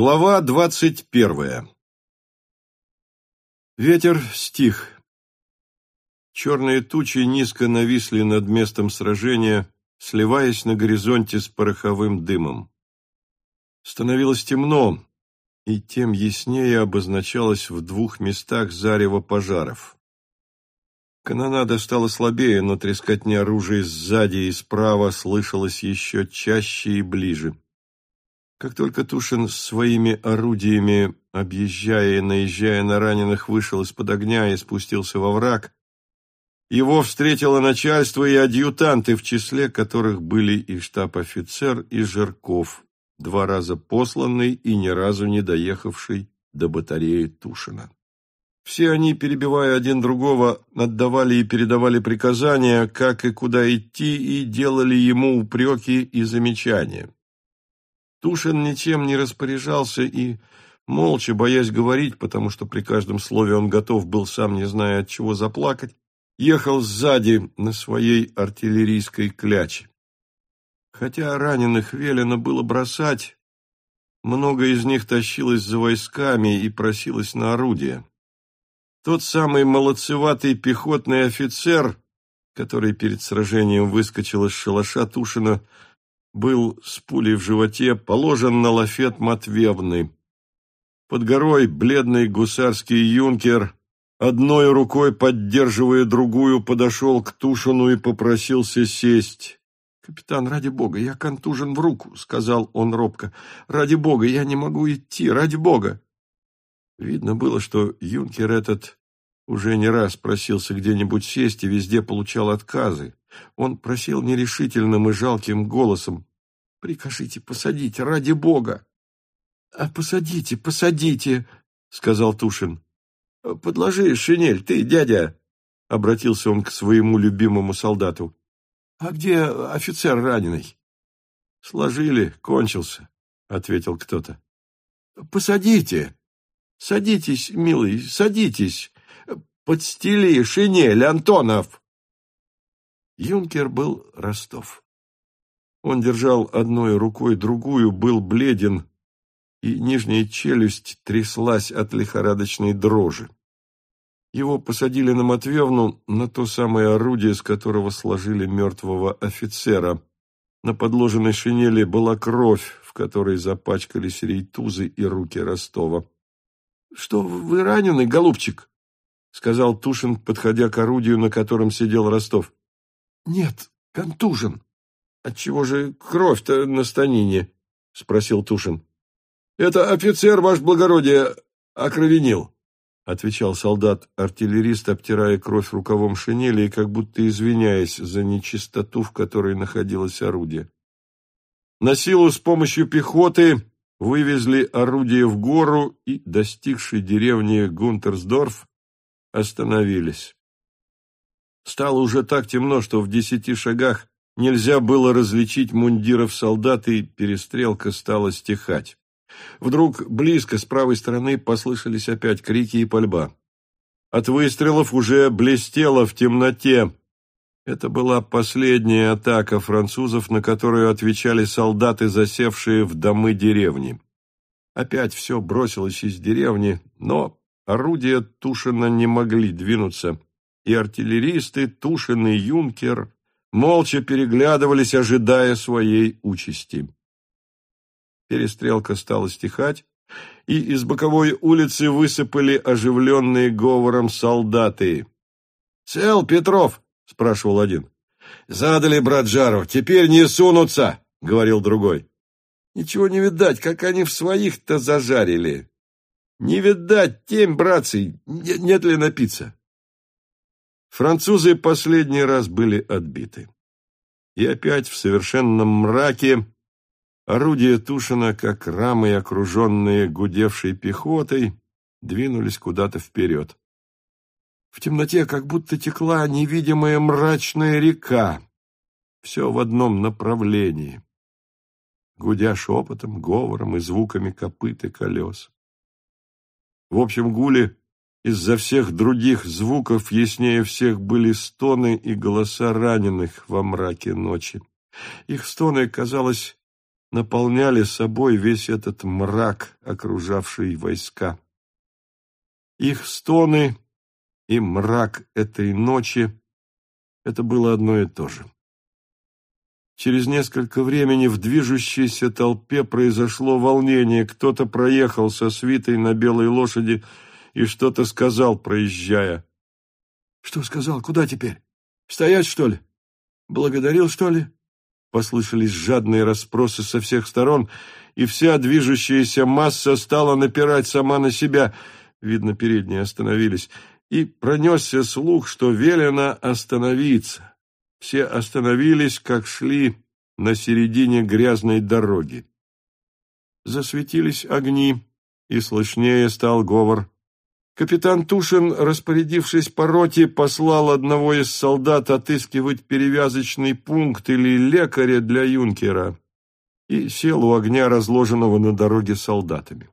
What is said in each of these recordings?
Глава двадцать первая Ветер стих. Черные тучи низко нависли над местом сражения, сливаясь на горизонте с пороховым дымом. Становилось темно, и тем яснее обозначалось в двух местах зарево пожаров. Канонада стала слабее, но трескотня оружия сзади и справа слышалась еще чаще и ближе. Как только Тушин своими орудиями, объезжая и наезжая на раненых, вышел из-под огня и спустился во враг, его встретило начальство и адъютанты, в числе которых были и штаб-офицер, и Жирков, два раза посланный и ни разу не доехавший до батареи Тушина. Все они, перебивая один другого, отдавали и передавали приказания, как и куда идти, и делали ему упреки и замечания. Тушин ничем не распоряжался и, молча, боясь говорить, потому что при каждом слове он готов был, сам не зная от чего заплакать, ехал сзади на своей артиллерийской кляче. Хотя раненых велено было бросать, много из них тащилось за войсками и просилось на орудие. Тот самый молодцеватый пехотный офицер, который перед сражением выскочил из шалаша Тушина, был с пулей в животе положен на лафет Матвевны. Под горой бледный гусарский юнкер, одной рукой поддерживая другую, подошел к Тушину и попросился сесть. «Капитан, ради бога, я контужен в руку», — сказал он робко. «Ради бога, я не могу идти, ради бога». Видно было, что юнкер этот уже не раз просился где-нибудь сесть и везде получал отказы. Он просил нерешительным и жалким голосом «Прикажите посадить, ради бога!» «А посадите, посадите!» — сказал Тушин. «Подложи шинель, ты, дядя!» — обратился он к своему любимому солдату. «А где офицер раненый?» «Сложили, кончился», — ответил кто-то. «Посадите!» Садитесь, милый, садитесь. Подстели шинель, Антонов. Юнкер был Ростов. Он держал одной рукой другую, был бледен, и нижняя челюсть тряслась от лихорадочной дрожи. Его посадили на Матвевну, на то самое орудие, с которого сложили мертвого офицера. На подложенной шинели была кровь, в которой запачкались рейтузы и руки Ростова. — Что, вы раненый, голубчик? — сказал Тушин, подходя к орудию, на котором сидел Ростов. — Нет, контужен. — Отчего же кровь-то на станине? — спросил Тушин. — Это офицер, ваш благородие, окровенил, — отвечал солдат-артиллерист, обтирая кровь рукавом шинели и как будто извиняясь за нечистоту, в которой находилось орудие. На силу с помощью пехоты вывезли орудие в гору и, достигши деревни Гунтерсдорф, остановились. Стало уже так темно, что в десяти шагах нельзя было различить мундиров солдат, и перестрелка стала стихать. Вдруг близко с правой стороны послышались опять крики и пальба. От выстрелов уже блестело в темноте. Это была последняя атака французов, на которую отвечали солдаты, засевшие в домы деревни. Опять все бросилось из деревни, но орудия Тушина не могли двинуться, и артиллеристы Тушин и Юнкер молча переглядывались, ожидая своей участи. Перестрелка стала стихать, и из боковой улицы высыпали оживленные говором солдаты. «Цел, Петров!» — спрашивал один. «Задали, брат Жаров, теперь не сунутся!» — говорил другой. «Ничего не видать, как они в своих-то зажарили. Не видать, тем, братцы, нет ли напиться?» Французы последний раз были отбиты. И опять в совершенном мраке орудия Тушина, как рамы, окруженные гудевшей пехотой, двинулись куда-то вперед. В темноте как будто текла невидимая мрачная река. Все в одном направлении. Гудя шепотом, говором и звуками копыт и колес. В общем гуле из-за всех других звуков яснее всех были стоны и голоса раненых во мраке ночи. Их стоны, казалось, наполняли собой весь этот мрак, окружавший войска. Их стоны и мрак этой ночи — это было одно и то же. Через несколько времени в движущейся толпе произошло волнение. Кто-то проехал со свитой на белой лошади и что-то сказал, проезжая. — Что сказал? Куда теперь? Стоять, что ли? Благодарил, что ли? Послышались жадные расспросы со всех сторон, и вся движущаяся масса стала напирать сама на себя. Видно, передние остановились. И пронесся слух, что велено остановиться. Все остановились, как шли на середине грязной дороги. Засветились огни, и слышнее стал говор. Капитан Тушин, распорядившись по роте, послал одного из солдат отыскивать перевязочный пункт или лекаря для юнкера и сел у огня, разложенного на дороге солдатами.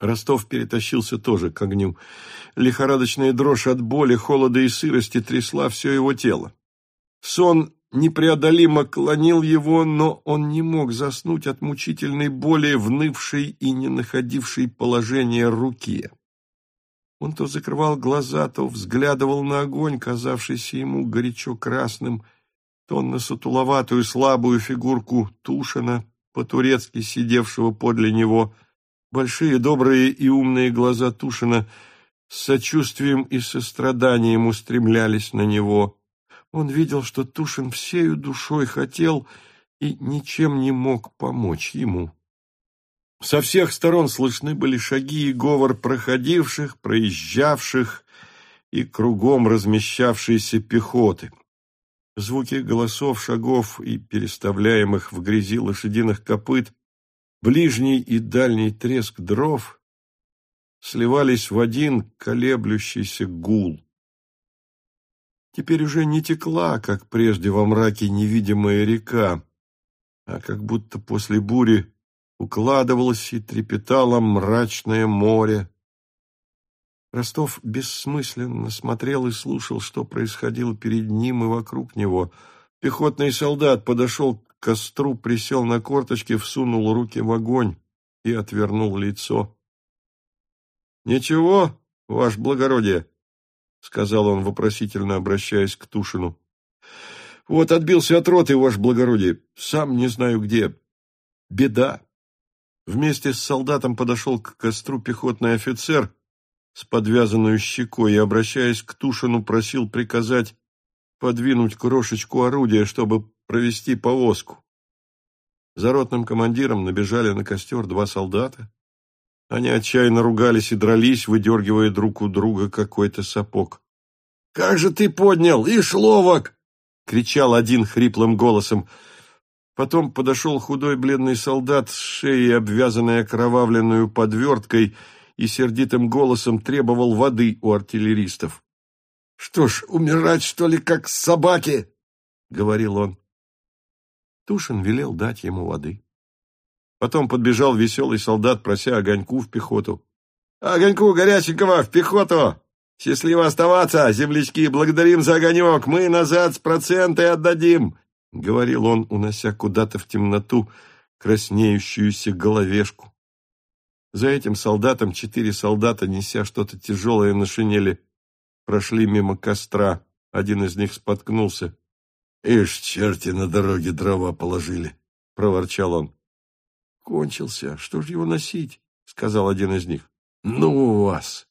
Ростов перетащился тоже к огню. Лихорадочная дрожь от боли, холода и сырости трясла все его тело. Сон непреодолимо клонил его, но он не мог заснуть от мучительной боли, внывшей и не находившей положения руки. Он то закрывал глаза, то взглядывал на огонь, казавшийся ему горячо красным, то на сутуловатую слабую фигурку Тушина, по-турецки сидевшего подле него. Большие, добрые и умные глаза Тушина с сочувствием и состраданием устремлялись на него. Он видел, что Тушин всею душой хотел и ничем не мог помочь ему. Со всех сторон слышны были шаги и говор проходивших, проезжавших и кругом размещавшейся пехоты. Звуки голосов, шагов и переставляемых в грязи лошадиных копыт, ближний и дальний треск дров сливались в один колеблющийся гул. Теперь уже не текла, как прежде во мраке, невидимая река, а как будто после бури укладывалось и трепетало мрачное море. Ростов бессмысленно смотрел и слушал, что происходило перед ним и вокруг него. Пехотный солдат подошел к костру, присел на корточки, всунул руки в огонь и отвернул лицо. — Ничего, ваше благородие, — сказал он, вопросительно обращаясь к Тушину. — Вот отбился от роты, ваше благородие, сам не знаю где. Беда. Вместе с солдатом подошел к костру пехотный офицер с подвязанной щекой и, обращаясь к Тушину, просил приказать подвинуть крошечку орудия, чтобы провести повозку. За ротным командиром набежали на костер два солдата. Они отчаянно ругались и дрались, выдергивая друг у друга какой-то сапог. — Как же ты поднял! Ишь, ловок! — кричал один хриплым голосом. Потом подошел худой бледный солдат с шеей, обвязанной окровавленную подверткой, и сердитым голосом требовал воды у артиллеристов. — Что ж, умирать, что ли, как собаки? — говорил он. Тушин велел дать ему воды. Потом подбежал веселый солдат, прося огоньку в пехоту. — Огоньку горяченького в пехоту! Счастливо оставаться, землячки, благодарим за огонек, мы назад с проценты отдадим. — говорил он, унося куда-то в темноту краснеющуюся головешку. За этим солдатом четыре солдата, неся что-то тяжелое на шинели, прошли мимо костра. Один из них споткнулся. — Ишь, черти на дороге дрова положили, — проворчал он. — Кончился. Что ж его носить? — сказал один из них. — Ну вас!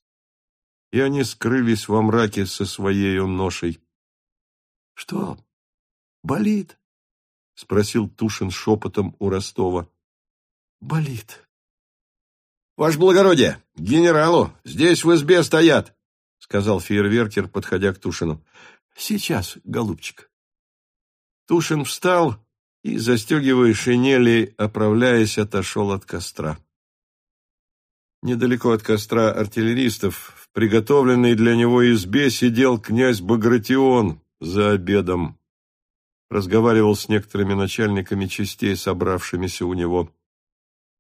И они скрылись во мраке со своей ношей. — Что, Болит? — спросил Тушин шепотом у Ростова. — Болит. — Ваше благородие, генералу, здесь в избе стоят, — сказал фейерверкер, подходя к Тушину. — Сейчас, голубчик. Тушин встал и, застегивая шинели, оправляясь, отошел от костра. Недалеко от костра артиллеристов, в приготовленной для него избе, сидел князь Багратион за обедом разговаривал с некоторыми начальниками частей, собравшимися у него.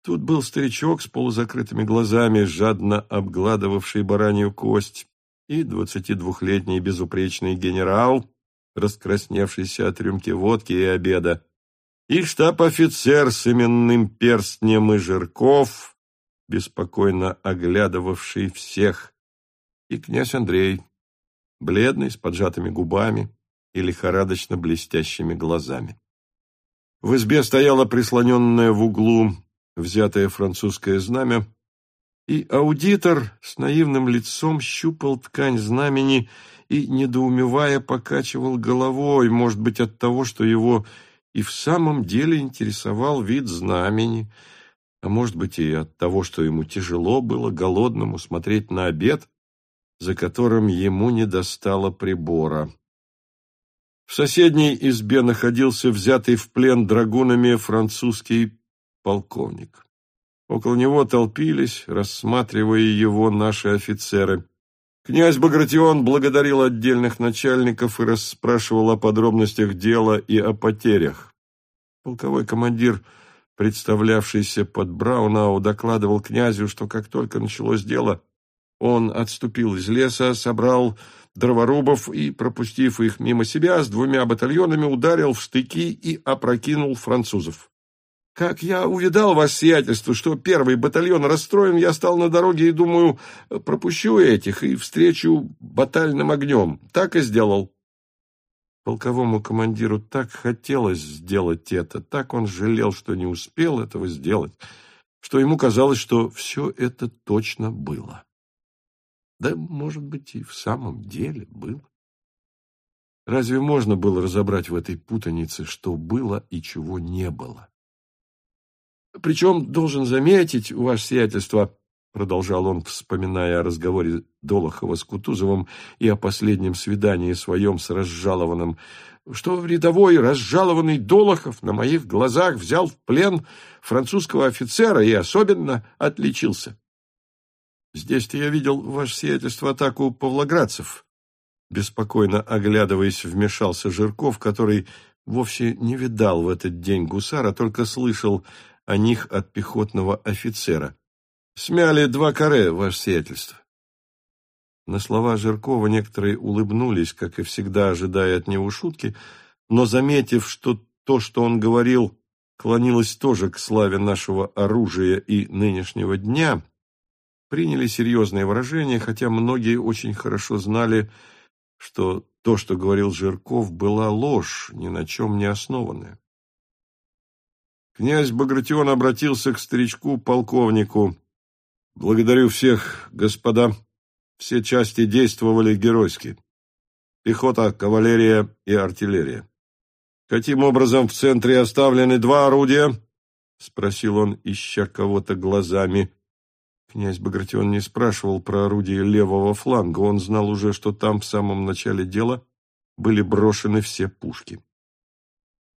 Тут был старичок с полузакрытыми глазами, жадно обгладывавший баранью кость, и двадцатидвухлетний безупречный генерал, раскрасневшийся от рюмки водки и обеда. И штаб-офицер с именным перстнем и Жирков, беспокойно оглядывавший всех, и князь Андрей, бледный, с поджатыми губами и лихорадочно блестящими глазами. В избе стояло прислоненное в углу взятое французское знамя, и аудитор с наивным лицом щупал ткань знамени и, недоумевая, покачивал головой, может быть, от того, что его и в самом деле интересовал вид знамени, а может быть, и от того, что ему тяжело было голодному смотреть на обед, за которым ему не достало прибора. В соседней избе находился взятый в плен драгунами французский полковник. Около него толпились, рассматривая его наши офицеры. Князь Багратион благодарил отдельных начальников и расспрашивал о подробностях дела и о потерях. Полковой командир, представлявшийся под Браунау, докладывал князю, что как только началось дело, он отступил из леса, собрал дроворубов и, пропустив их мимо себя, с двумя батальонами ударил в штыки и опрокинул французов. Как я увидал ваше сиятельство, что первый батальон расстроен, я стал на дороге и думаю, пропущу этих и встречу батальным огнем. Так и сделал. Полковому командиру так хотелось сделать это, так он жалел, что не успел этого сделать, что ему казалось, что все это точно было. Да, может быть, и в самом деле было. Разве можно было разобрать в этой путанице, что было и чего не было? Причем, должен заметить, ваше сиятельство, продолжал он, вспоминая о разговоре Долохова с Кутузовым и о последнем свидании своем с разжалованным, что рядовой разжалованный Долохов на моих глазах взял в плен французского офицера и особенно отличился. Здесь-то я видел, ваше сиятельство, атаку павлоградцев. Беспокойно оглядываясь, вмешался Жирков, который вовсе не видал в этот день гусара, только слышал о них от пехотного офицера. «Смяли два каре, ваше сиятельство». На слова Жиркова некоторые улыбнулись, как и всегда ожидая от него шутки, но, заметив, что то, что он говорил, клонилось тоже к славе нашего оружия и нынешнего дня, приняли серьезное выражение, хотя многие очень хорошо знали, что то, что говорил Жирков, была ложь, ни на чем не основанная. Князь Багратион обратился к старичку-полковнику. «Благодарю всех, господа. Все части действовали геройски. Пехота, кавалерия и артиллерия. Каким образом в центре оставлены два орудия?» — спросил он, ища кого-то глазами. Князь Багратион не спрашивал про орудие левого фланга, он знал уже, что там в самом начале дела были брошены все пушки.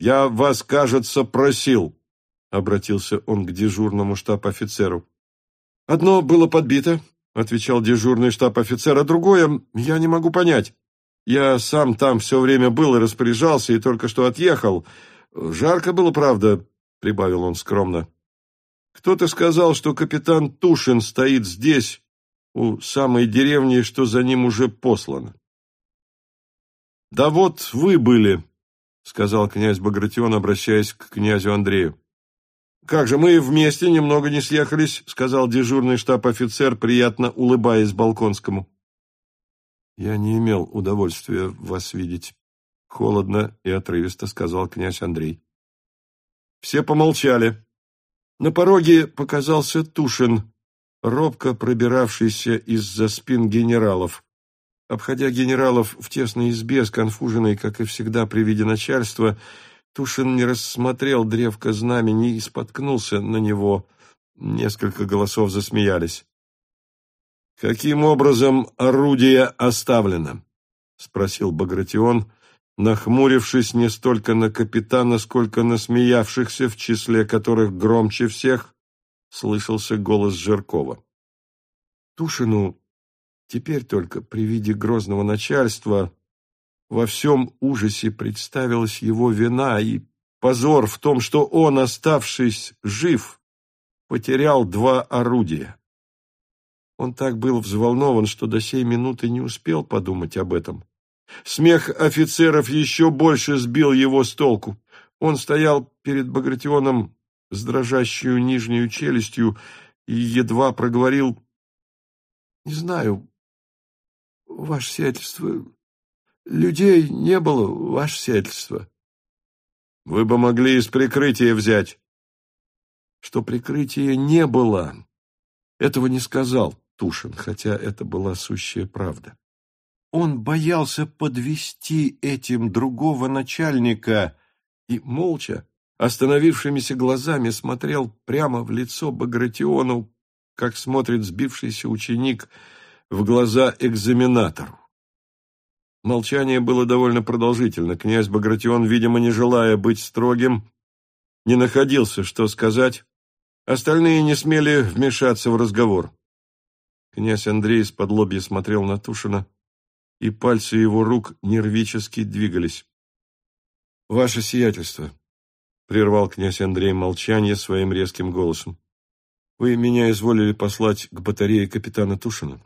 «Я вас, кажется, просил», — обратился он к дежурному штаб-офицеру. «Одно было подбито», — отвечал дежурный штаб-офицер, «а другое я не могу понять. Я сам там все время был и распоряжался, и только что отъехал. Жарко было, правда», — прибавил он скромно. Кто-то сказал, что капитан Тушин стоит здесь, у самой деревни, что за ним уже послано. «Да вот вы были», — сказал князь Багратион, обращаясь к князю Андрею. «Как же, мы вместе немного не съехались», — сказал дежурный штаб-офицер, приятно улыбаясь Балконскому. «Я не имел удовольствия вас видеть», — холодно и отрывисто сказал князь Андрей. Все помолчали. На пороге показался Тушин, робко пробиравшийся из-за спин генералов. Обходя генералов в тесной избе, сконфуженной, как и всегда при виде начальства, Тушин не рассмотрел древко знамени и споткнулся на него. Несколько голосов засмеялись. «Каким образом орудие оставлено?» — спросил Багратион, нахмурившись не столько на капитана, сколько на смеявшихся, в числе которых громче всех слышался голос Жиркова. Тушину теперь только при виде грозного начальства во всем ужасе представилась его вина и позор в том, что он, оставшись жив, потерял два орудия. Он так был взволнован, что до сей минуты не успел подумать об этом. Смех офицеров еще больше сбил его с толку. Он стоял перед Багратионом с дрожащую нижнюю челюстью и едва проговорил «Не знаю, ваше сиятельство, людей не было, ваше сиятельство». «Вы бы могли из прикрытия взять». Что прикрытия не было, этого не сказал Тушин, хотя это была сущая правда. Он боялся подвести этим другого начальника и молча, остановившимися глазами смотрел прямо в лицо Багратиону, как смотрит сбившийся ученик в глаза экзаменатору. Молчание было довольно продолжительно. Князь Багратион, видимо, не желая быть строгим, не находился, что сказать. Остальные не смели вмешаться в разговор. Князь Андрей из-под лобья смотрел на Тушина, и пальцы его рук нервически двигались. «Ваше сиятельство», — прервал князь Андрей молчание своим резким голосом, — «вы меня изволили послать к батарее капитана Тушина.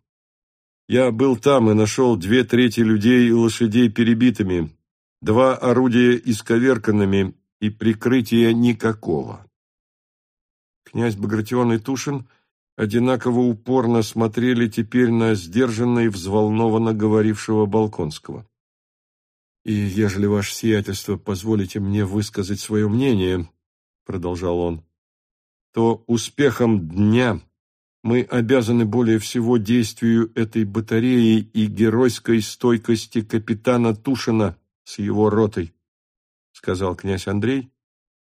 Я был там и нашел две трети людей и лошадей перебитыми, два орудия исковерканными и прикрытия никакого». Князь Багратион и Тушин одинаково упорно смотрели теперь на сдержанно и взволнованно говорившего Балконского. «И ежели ваше сиятельство позволите мне высказать свое мнение, — продолжал он, — то успехом дня мы обязаны более всего действию этой батареи и геройской стойкости капитана Тушина с его ротой, — сказал князь Андрей,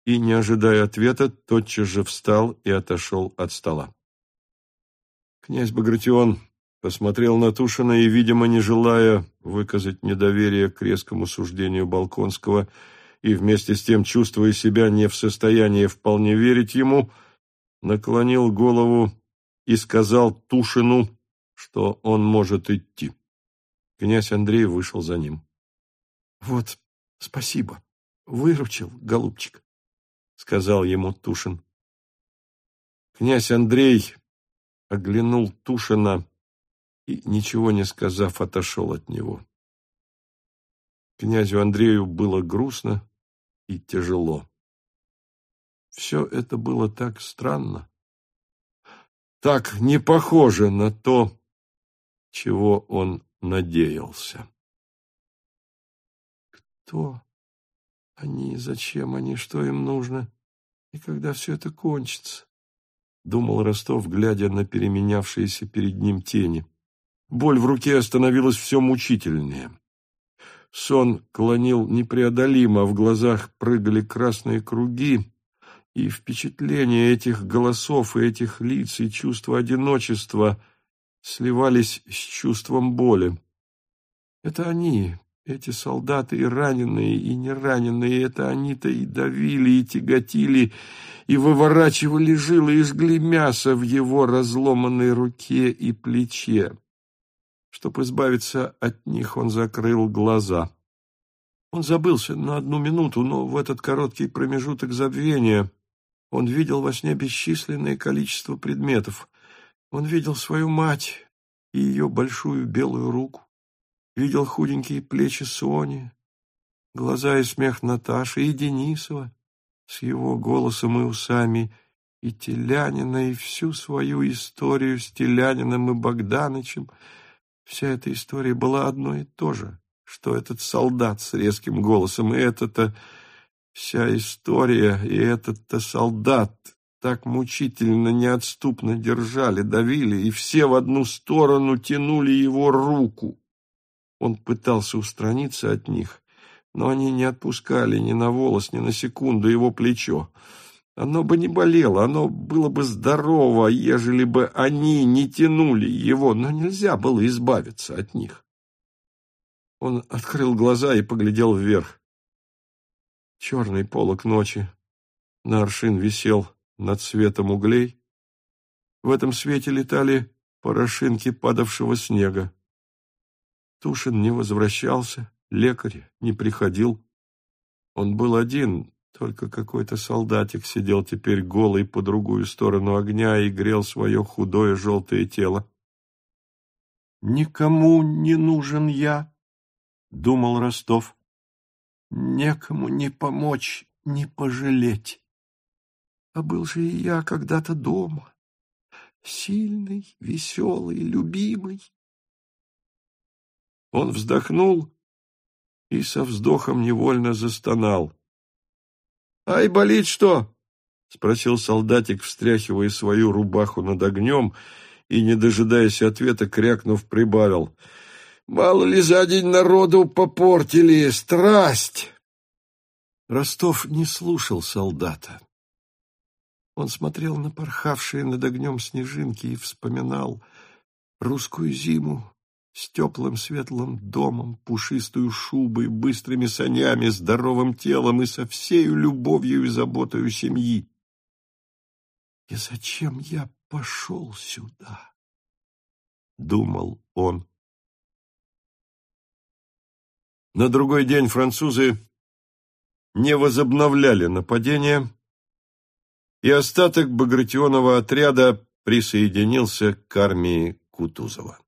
и, не ожидая ответа, тотчас же встал и отошел от стола. Князь Багратион посмотрел на Тушина и, видимо, не желая выказать недоверие к резкому суждению Балконского и вместе с тем чувствуя себя не в состоянии вполне верить ему, наклонил голову и сказал Тушину, что он может идти. Князь Андрей вышел за ним. — Вот, спасибо, выручил, голубчик, — сказал ему Тушин. Князь Андрей оглянул Тушина и, ничего не сказав, отошел от него. Князю Андрею было грустно и тяжело. Все это было так странно, так не похоже на то, чего он надеялся. Кто они, зачем они, что им нужно, и когда все это кончится? Думал Ростов, глядя на переменявшиеся перед ним тени. Боль в руке становилась все мучительнее. Сон клонил непреодолимо, а в глазах прыгали красные круги, и впечатления этих голосов и этих лиц и чувство одиночества сливались с чувством боли. Это они, эти солдаты и раненые, и нераненые, это они-то и давили, и тяготили, и выворачивали жилы, и жгли мясо в его разломанной руке и плече. Чтобы избавиться от них, он закрыл глаза. Он забылся на одну минуту, но в этот короткий промежуток забвения он видел во сне бесчисленное количество предметов. Он видел свою мать и ее большую белую руку, видел худенькие плечи Сони, глаза и смех Наташи и Денисова. С его голосом и усами, и Телянина, и всю свою историю с Теляниным и Богданычем — Вся эта история была одно и то же, что этот солдат с резким голосом, и это-то вся история, и этот-то солдат так мучительно, неотступно держали, давили, и все в одну сторону тянули его руку. Он пытался устраниться от них, но они не отпускали ни на волос, ни на секунду его плечо. Оно бы не болело, оно было бы здорово, ежели бы они не тянули его, но нельзя было избавиться от них. Он открыл глаза и поглядел вверх. Черный полок ночи на аршин висел над светом углей. В этом свете летали порошинки падавшего снега. Тушин не возвращался, лекарь не приходил. Он был один, только какой-то солдатик сидел теперь голый по другую сторону огня и грел свое худое желтое тело. «Никому не нужен я», — думал Ростов. «Некому не помочь не пожалеть. А был же и я когда-то дома, сильный, веселый, любимый. Он вздохнул и со вздохом невольно застонал. — Ай, болит что? — спросил солдатик, встряхивая свою рубаху над огнем и, не дожидаясь ответа, крякнув, прибавил. — Мало ли за день народу попортили, страсть! Ростов не слушал солдата. Он смотрел на порхавшие над огнем снежинки и вспоминал русскую зиму, с теплым светлым домом, пушистую шубой, быстрыми санями, здоровым телом и со всею любовью и заботою семьи. «И зачем я пошел сюда?» — думал он. На другой день французы не возобновляли нападение, и остаток Багратионова отряда присоединился к армии Кутузова.